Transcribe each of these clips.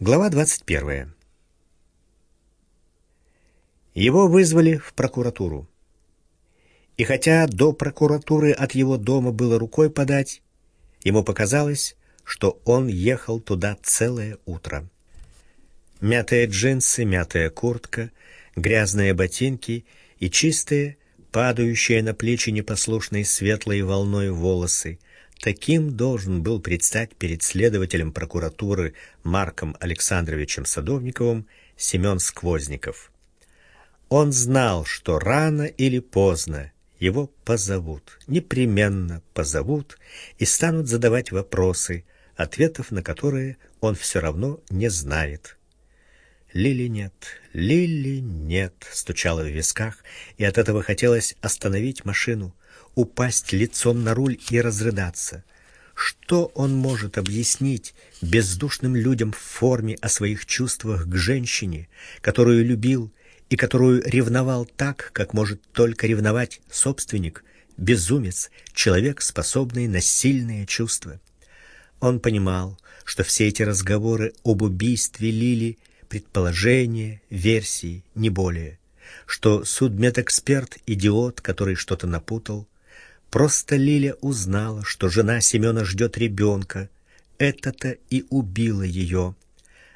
Глава 21. Его вызвали в прокуратуру. И хотя до прокуратуры от его дома было рукой подать, ему показалось, что он ехал туда целое утро. Мятые джинсы, мятая куртка, грязные ботинки и чистые, падающие на плечи непослушной светлой волной волосы — Таким должен был предстать перед следователем прокуратуры Марком Александровичем Садовниковым Семен Сквозников. Он знал, что рано или поздно его позовут, непременно позовут и станут задавать вопросы, ответов на которые он все равно не знает. Лили нет, Лили нет, стучало в висках, и от этого хотелось остановить машину, упасть лицом на руль и разрыдаться. Что он может объяснить бездушным людям в форме о своих чувствах к женщине, которую любил и которую ревновал так, как может только ревновать собственник, безумец, человек, способный на сильные чувства? Он понимал, что все эти разговоры об убийстве Лили — предположения, версии, не более, что судмедэксперт — идиот, который что-то напутал, Просто Лиля узнала, что жена Семена ждет ребенка. Это-то и убило ее.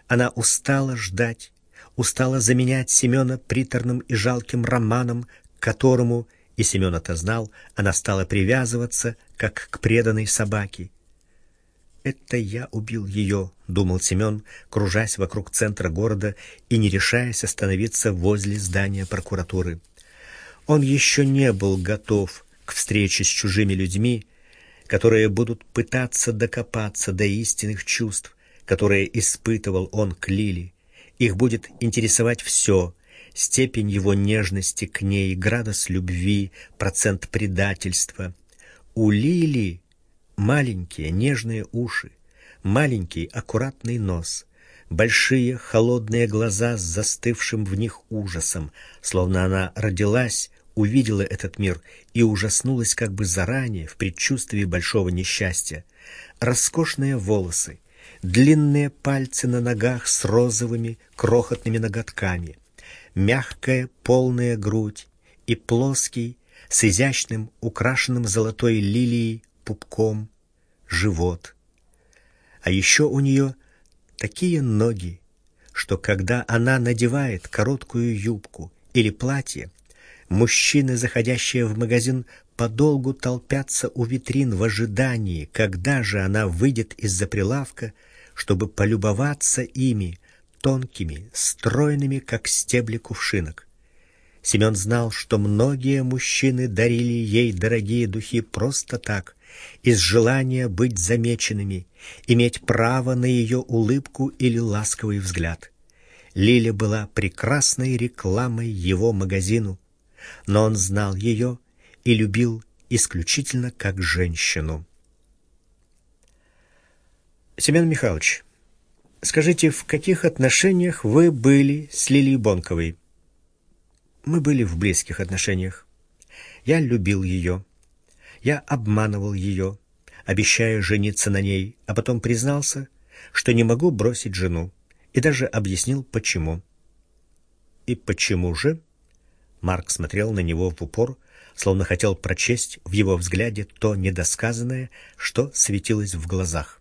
Она устала ждать, устала заменять Семена приторным и жалким романом, к которому, и Семен это знал, она стала привязываться, как к преданной собаке. «Это я убил ее», — думал Семен, кружась вокруг центра города и не решаясь остановиться возле здания прокуратуры. Он еще не был готов к встрече с чужими людьми, которые будут пытаться докопаться до истинных чувств, которые испытывал он к Лили. Их будет интересовать все — степень его нежности к ней, градус любви, процент предательства. У Лили маленькие нежные уши, маленький аккуратный нос — большие холодные глаза с застывшим в них ужасом, словно она родилась увидела этот мир и ужаснулась как бы заранее в предчувствии большого несчастья. Роскошные волосы, длинные пальцы на ногах с розовыми крохотными ноготками, мягкая полная грудь и плоский с изящным, украшенным золотой лилией пупком живот. А еще у нее такие ноги, что когда она надевает короткую юбку или платье, Мужчины, заходящие в магазин, подолгу толпятся у витрин в ожидании, когда же она выйдет из-за прилавка, чтобы полюбоваться ими, тонкими, стройными, как стебли кувшинок. Семен знал, что многие мужчины дарили ей дорогие духи просто так, из желания быть замеченными, иметь право на ее улыбку или ласковый взгляд. Лиля была прекрасной рекламой его магазину, но он знал ее и любил исключительно как женщину. Семен Михайлович, скажите, в каких отношениях вы были с Лилией Бонковой? Мы были в близких отношениях. Я любил ее. Я обманывал ее, обещая жениться на ней, а потом признался, что не могу бросить жену, и даже объяснил, почему. И почему же? Марк смотрел на него в упор, словно хотел прочесть в его взгляде то недосказанное, что светилось в глазах.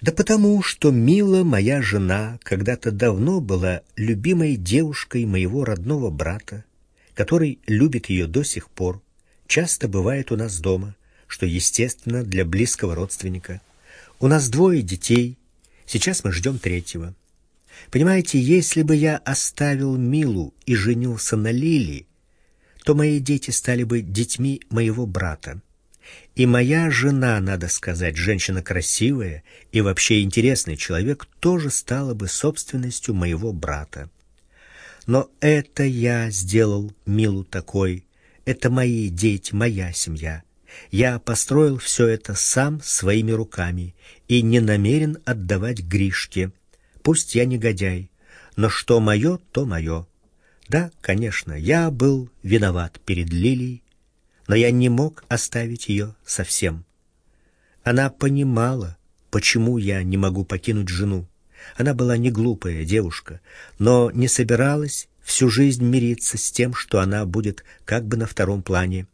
Да потому, что Мила, моя жена, когда-то давно была любимой девушкой моего родного брата, который любит ее до сих пор, часто бывает у нас дома, что естественно для близкого родственника. У нас двое детей, сейчас мы ждем третьего. Понимаете, если бы я оставил Милу и женился на Лили, то мои дети стали бы детьми моего брата. И моя жена, надо сказать, женщина красивая и вообще интересный человек, тоже стала бы собственностью моего брата. Но это я сделал Милу такой. Это мои дети, моя семья. Я построил все это сам своими руками и не намерен отдавать Гришке. Пусть я негодяй, но что мое, то мое. Да, конечно, я был виноват перед Лилией, но я не мог оставить ее совсем. Она понимала, почему я не могу покинуть жену. Она была не глупая девушка, но не собиралась всю жизнь мириться с тем, что она будет как бы на втором плане.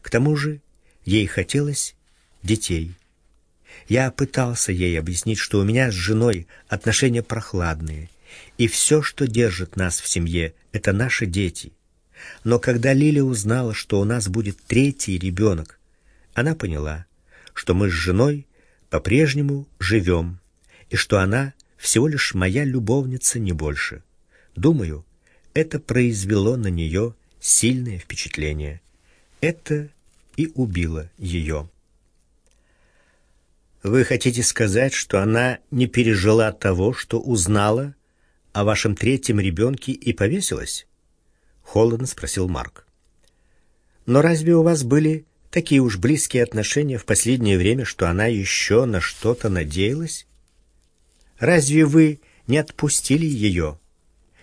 К тому же ей хотелось детей. Я пытался ей объяснить, что у меня с женой отношения прохладные, и все, что держит нас в семье, это наши дети. Но когда Лиля узнала, что у нас будет третий ребенок, она поняла, что мы с женой по-прежнему живем, и что она всего лишь моя любовница, не больше. Думаю, это произвело на нее сильное впечатление. Это и убило ее. Вы хотите сказать, что она не пережила того, что узнала о вашем третьем ребенке и повесилась? Холодно спросил Марк. Но разве у вас были такие уж близкие отношения в последнее время, что она еще на что-то надеялась? Разве вы не отпустили ее,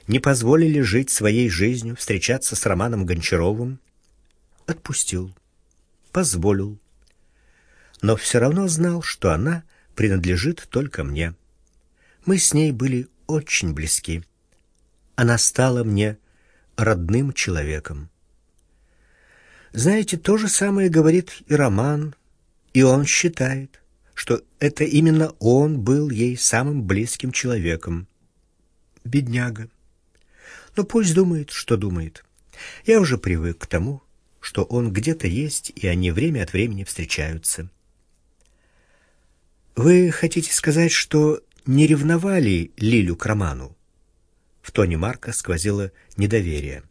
не позволили жить своей жизнью, встречаться с Романом Гончаровым? Отпустил, позволил, но все равно знал, что она принадлежит только мне. Мы с ней были очень близки. Она стала мне родным человеком. Знаете, то же самое говорит и Роман, и он считает, что это именно он был ей самым близким человеком. Бедняга. Но пусть думает, что думает. Я уже привык к тому, что он где-то есть, и они время от времени встречаются. Вы хотите сказать, что не ревновали Лилю к Роману? В тоне Марка сквозило недоверие.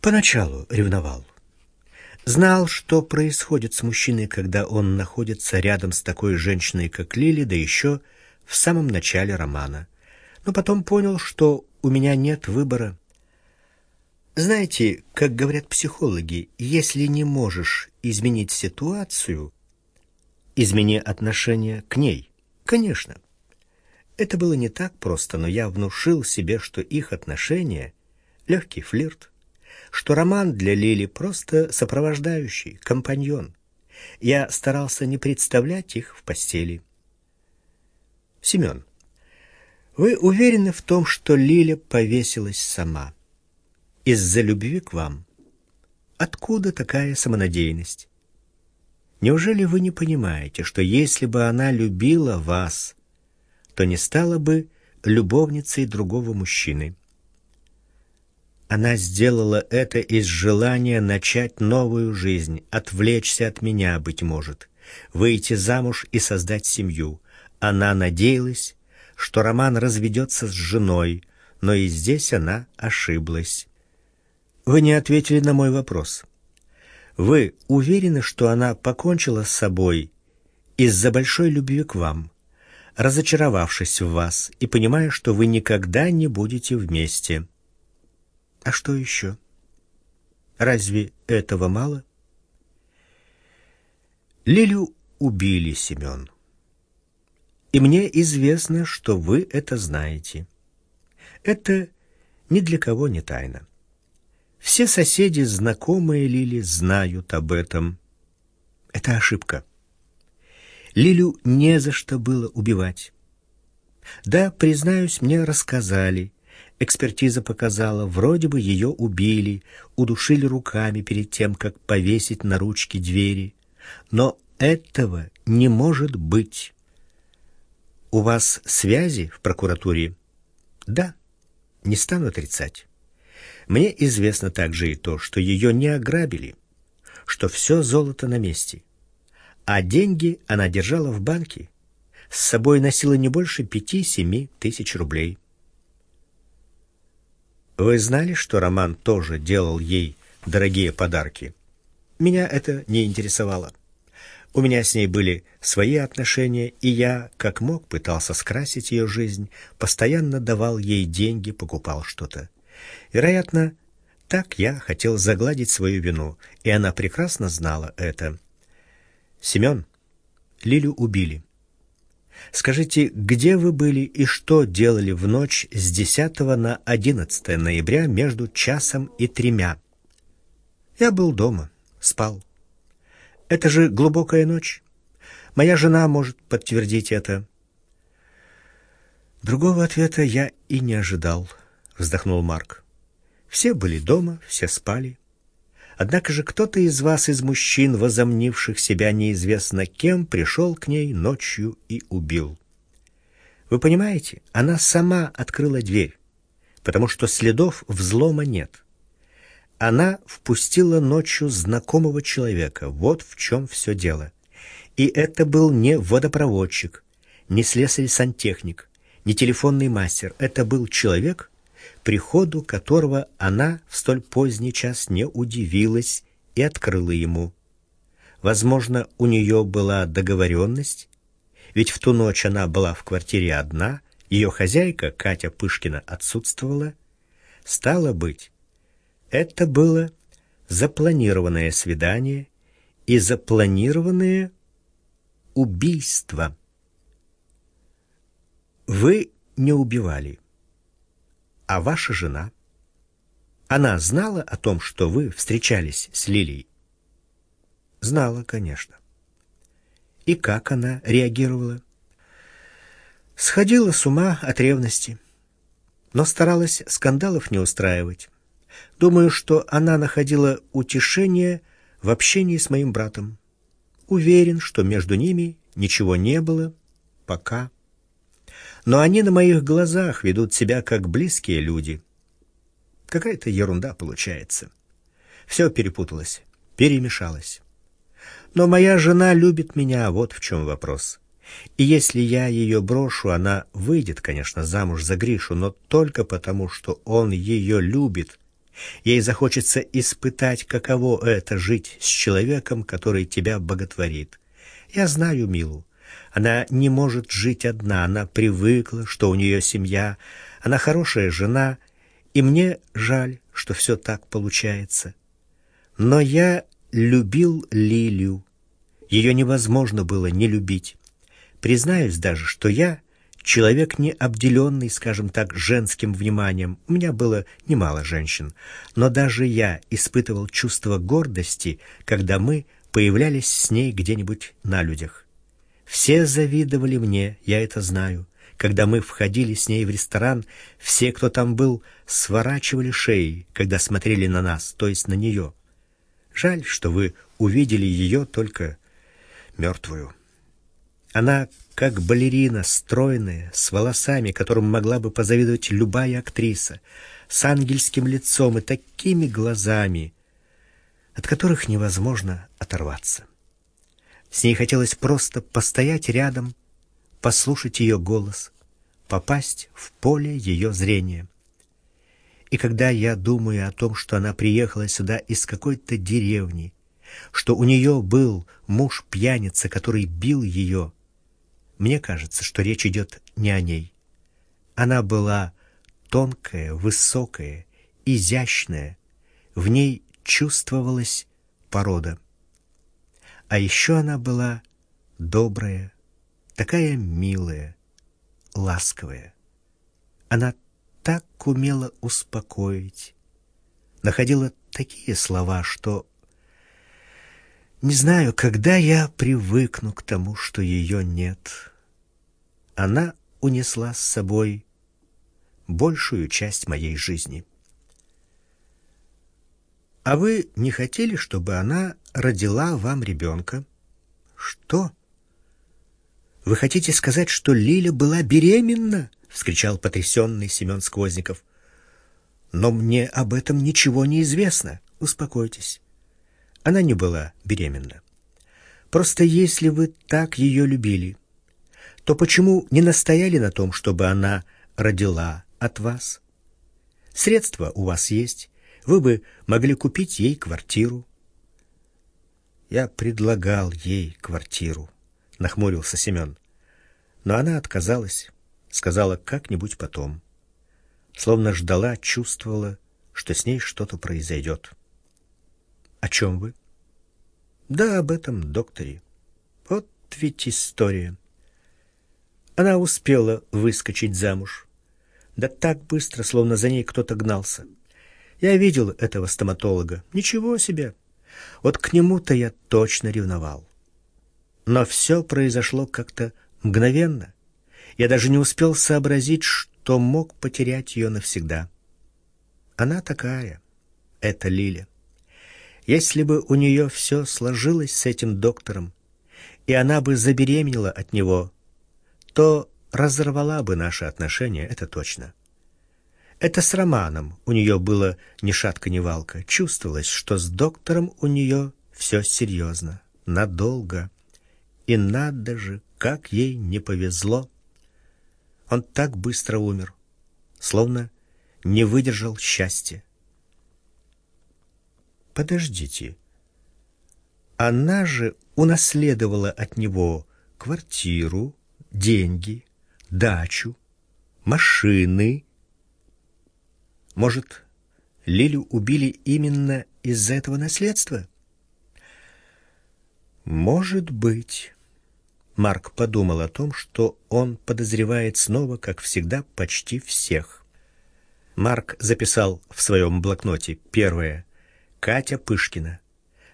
Поначалу ревновал. Знал, что происходит с мужчиной, когда он находится рядом с такой женщиной, как Лили, да еще в самом начале романа. Но потом понял, что у меня нет выбора. Знаете, как говорят психологи, если не можешь изменить ситуацию, измени отношение к ней. Конечно. Это было не так просто, но я внушил себе, что их отношения — легкий флирт, что роман для Лили просто сопровождающий, компаньон. Я старался не представлять их в постели. Семен, вы уверены в том, что Лиля повесилась сама? Из-за любви к вам? Откуда такая самонадеянность? Неужели вы не понимаете, что если бы она любила вас, то не стала бы любовницей другого мужчины? Она сделала это из желания начать новую жизнь, отвлечься от меня, быть может, выйти замуж и создать семью. Она надеялась, что Роман разведется с женой, но и здесь она ошиблась. Вы не ответили на мой вопрос. Вы уверены, что она покончила с собой из-за большой любви к вам, разочаровавшись в вас и понимая, что вы никогда не будете вместе? А что еще? Разве этого мало? Лилю убили, Семен. И мне известно, что вы это знаете. Это ни для кого не тайна. Все соседи, знакомые Лили, знают об этом. Это ошибка. Лилю не за что было убивать. Да, признаюсь, мне рассказали, Экспертиза показала, вроде бы ее убили, удушили руками перед тем, как повесить на ручки двери. Но этого не может быть. У вас связи в прокуратуре? Да, не стану отрицать. Мне известно также и то, что ее не ограбили, что все золото на месте. А деньги она держала в банке. С собой носила не больше пяти-семи тысяч рублей. Вы знали, что Роман тоже делал ей дорогие подарки? Меня это не интересовало. У меня с ней были свои отношения, и я, как мог, пытался скрасить ее жизнь, постоянно давал ей деньги, покупал что-то. Вероятно, так я хотел загладить свою вину, и она прекрасно знала это. Семен, Лилю убили. Скажите, где вы были и что делали в ночь с 10 на 11 ноября между часом и тремя? Я был дома, спал. Это же глубокая ночь. Моя жена может подтвердить это. Другого ответа я и не ожидал, вздохнул Марк. Все были дома, все спали. Однако же кто-то из вас, из мужчин, возомнивших себя неизвестно кем, пришел к ней ночью и убил. Вы понимаете, она сама открыла дверь, потому что следов взлома нет. Она впустила ночью знакомого человека. Вот в чем все дело. И это был не водопроводчик, не слесарь-сантехник, не телефонный мастер. Это был человек, приходу которого она в столь поздний час не удивилась и открыла ему. Возможно, у нее была договоренность, ведь в ту ночь она была в квартире одна, ее хозяйка, Катя Пышкина, отсутствовала. Стало быть, это было запланированное свидание и запланированное убийство. Вы не убивали, а ваша жена. Она знала о том, что вы встречались с Лилией? Знала, конечно. И как она реагировала? Сходила с ума от ревности, но старалась скандалов не устраивать. Думаю, что она находила утешение в общении с моим братом. Уверен, что между ними ничего не было пока. Но они на моих глазах ведут себя как близкие люди. Какая-то ерунда получается. Все перепуталось, перемешалось. Но моя жена любит меня, вот в чем вопрос. И если я ее брошу, она выйдет, конечно, замуж за Гришу, но только потому, что он ее любит Ей захочется испытать, каково это жить с человеком, который тебя боготворит. Я знаю Милу. Она не может жить одна, она привыкла, что у нее семья, она хорошая жена, и мне жаль, что все так получается. Но я любил Лилию. Ее невозможно было не любить. Признаюсь даже, что я Человек не обделенный, скажем так, женским вниманием. У меня было немало женщин, но даже я испытывал чувство гордости, когда мы появлялись с ней где-нибудь на людях. Все завидовали мне, я это знаю. Когда мы входили с ней в ресторан, все, кто там был, сворачивали шеи, когда смотрели на нас, то есть на нее. Жаль, что вы увидели ее только мертвую. Она как балерина, стройная, с волосами, которым могла бы позавидовать любая актриса, с ангельским лицом и такими глазами, от которых невозможно оторваться. С ней хотелось просто постоять рядом, послушать ее голос, попасть в поле ее зрения. И когда я думаю о том, что она приехала сюда из какой-то деревни, что у нее был муж-пьяница, который бил ее, мне кажется, что речь идет не о ней. Она была тонкая, высокая, изящная. В ней чувствовалась порода. А еще она была добрая, такая милая, ласковая. Она так умела успокоить, находила такие слова, что не знаю, когда я привыкну к тому, что ее нет. Она унесла с собой большую часть моей жизни. А вы не хотели, чтобы она родила вам ребенка? Что? Вы хотите сказать, что Лиля была беременна? вскричал потрясенный Семен Сквозников. Но мне об этом ничего не известно. Успокойтесь. Она не была беременна. Просто если вы так ее любили, то почему не настояли на том, чтобы она родила от вас? Средства у вас есть, вы бы могли купить ей квартиру. Я предлагал ей квартиру, нахмурился Семен. Но она отказалась, сказала как-нибудь потом. Словно ждала, чувствовала, что с ней что-то произойдет. О чем вы? Да об этом докторе. Вот ведь история. Она успела выскочить замуж. Да так быстро, словно за ней кто-то гнался. Я видел этого стоматолога. Ничего себе. Вот к нему-то я точно ревновал. Но все произошло как-то мгновенно. Я даже не успел сообразить, что мог потерять ее навсегда. Она такая, это Лиля. Если бы у нее все сложилось с этим доктором, и она бы забеременела от него, то разорвала бы наши отношения, это точно. Это с Романом у нее было ни шатка ни валка. Чувствовалось, что с доктором у нее все серьезно, надолго. И надо же, как ей не повезло. Он так быстро умер, словно не выдержал счастья. Подождите. Она же унаследовала от него квартиру, деньги, дачу, машины. Может, Лилю убили именно из-за этого наследства? Может быть. Марк подумал о том, что он подозревает снова, как всегда, почти всех. Марк записал в своем блокноте первое Катя Пышкина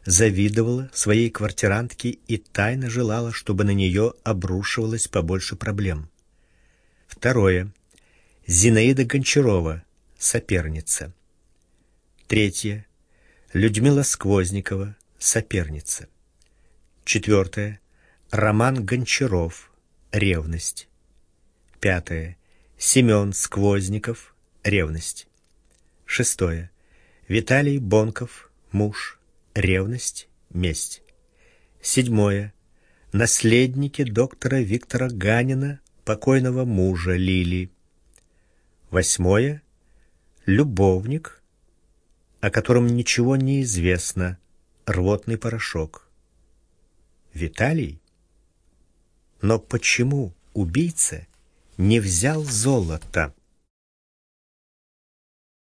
завидовала своей квартирантке и тайно желала, чтобы на нее обрушивалось побольше проблем. Второе. Зинаида Гончарова, соперница. Третье. Людмила Сквозникова, соперница. Четвертое. Роман Гончаров, ревность. Пятое. Семен Сквозников, ревность. Шестое. Виталий Бонков, муж, ревность, месть. Седьмое. Наследники доктора Виктора Ганина, покойного мужа Лили. Восьмое. Любовник, о котором ничего не известно, рвотный порошок. Виталий? Но почему убийца не взял золото?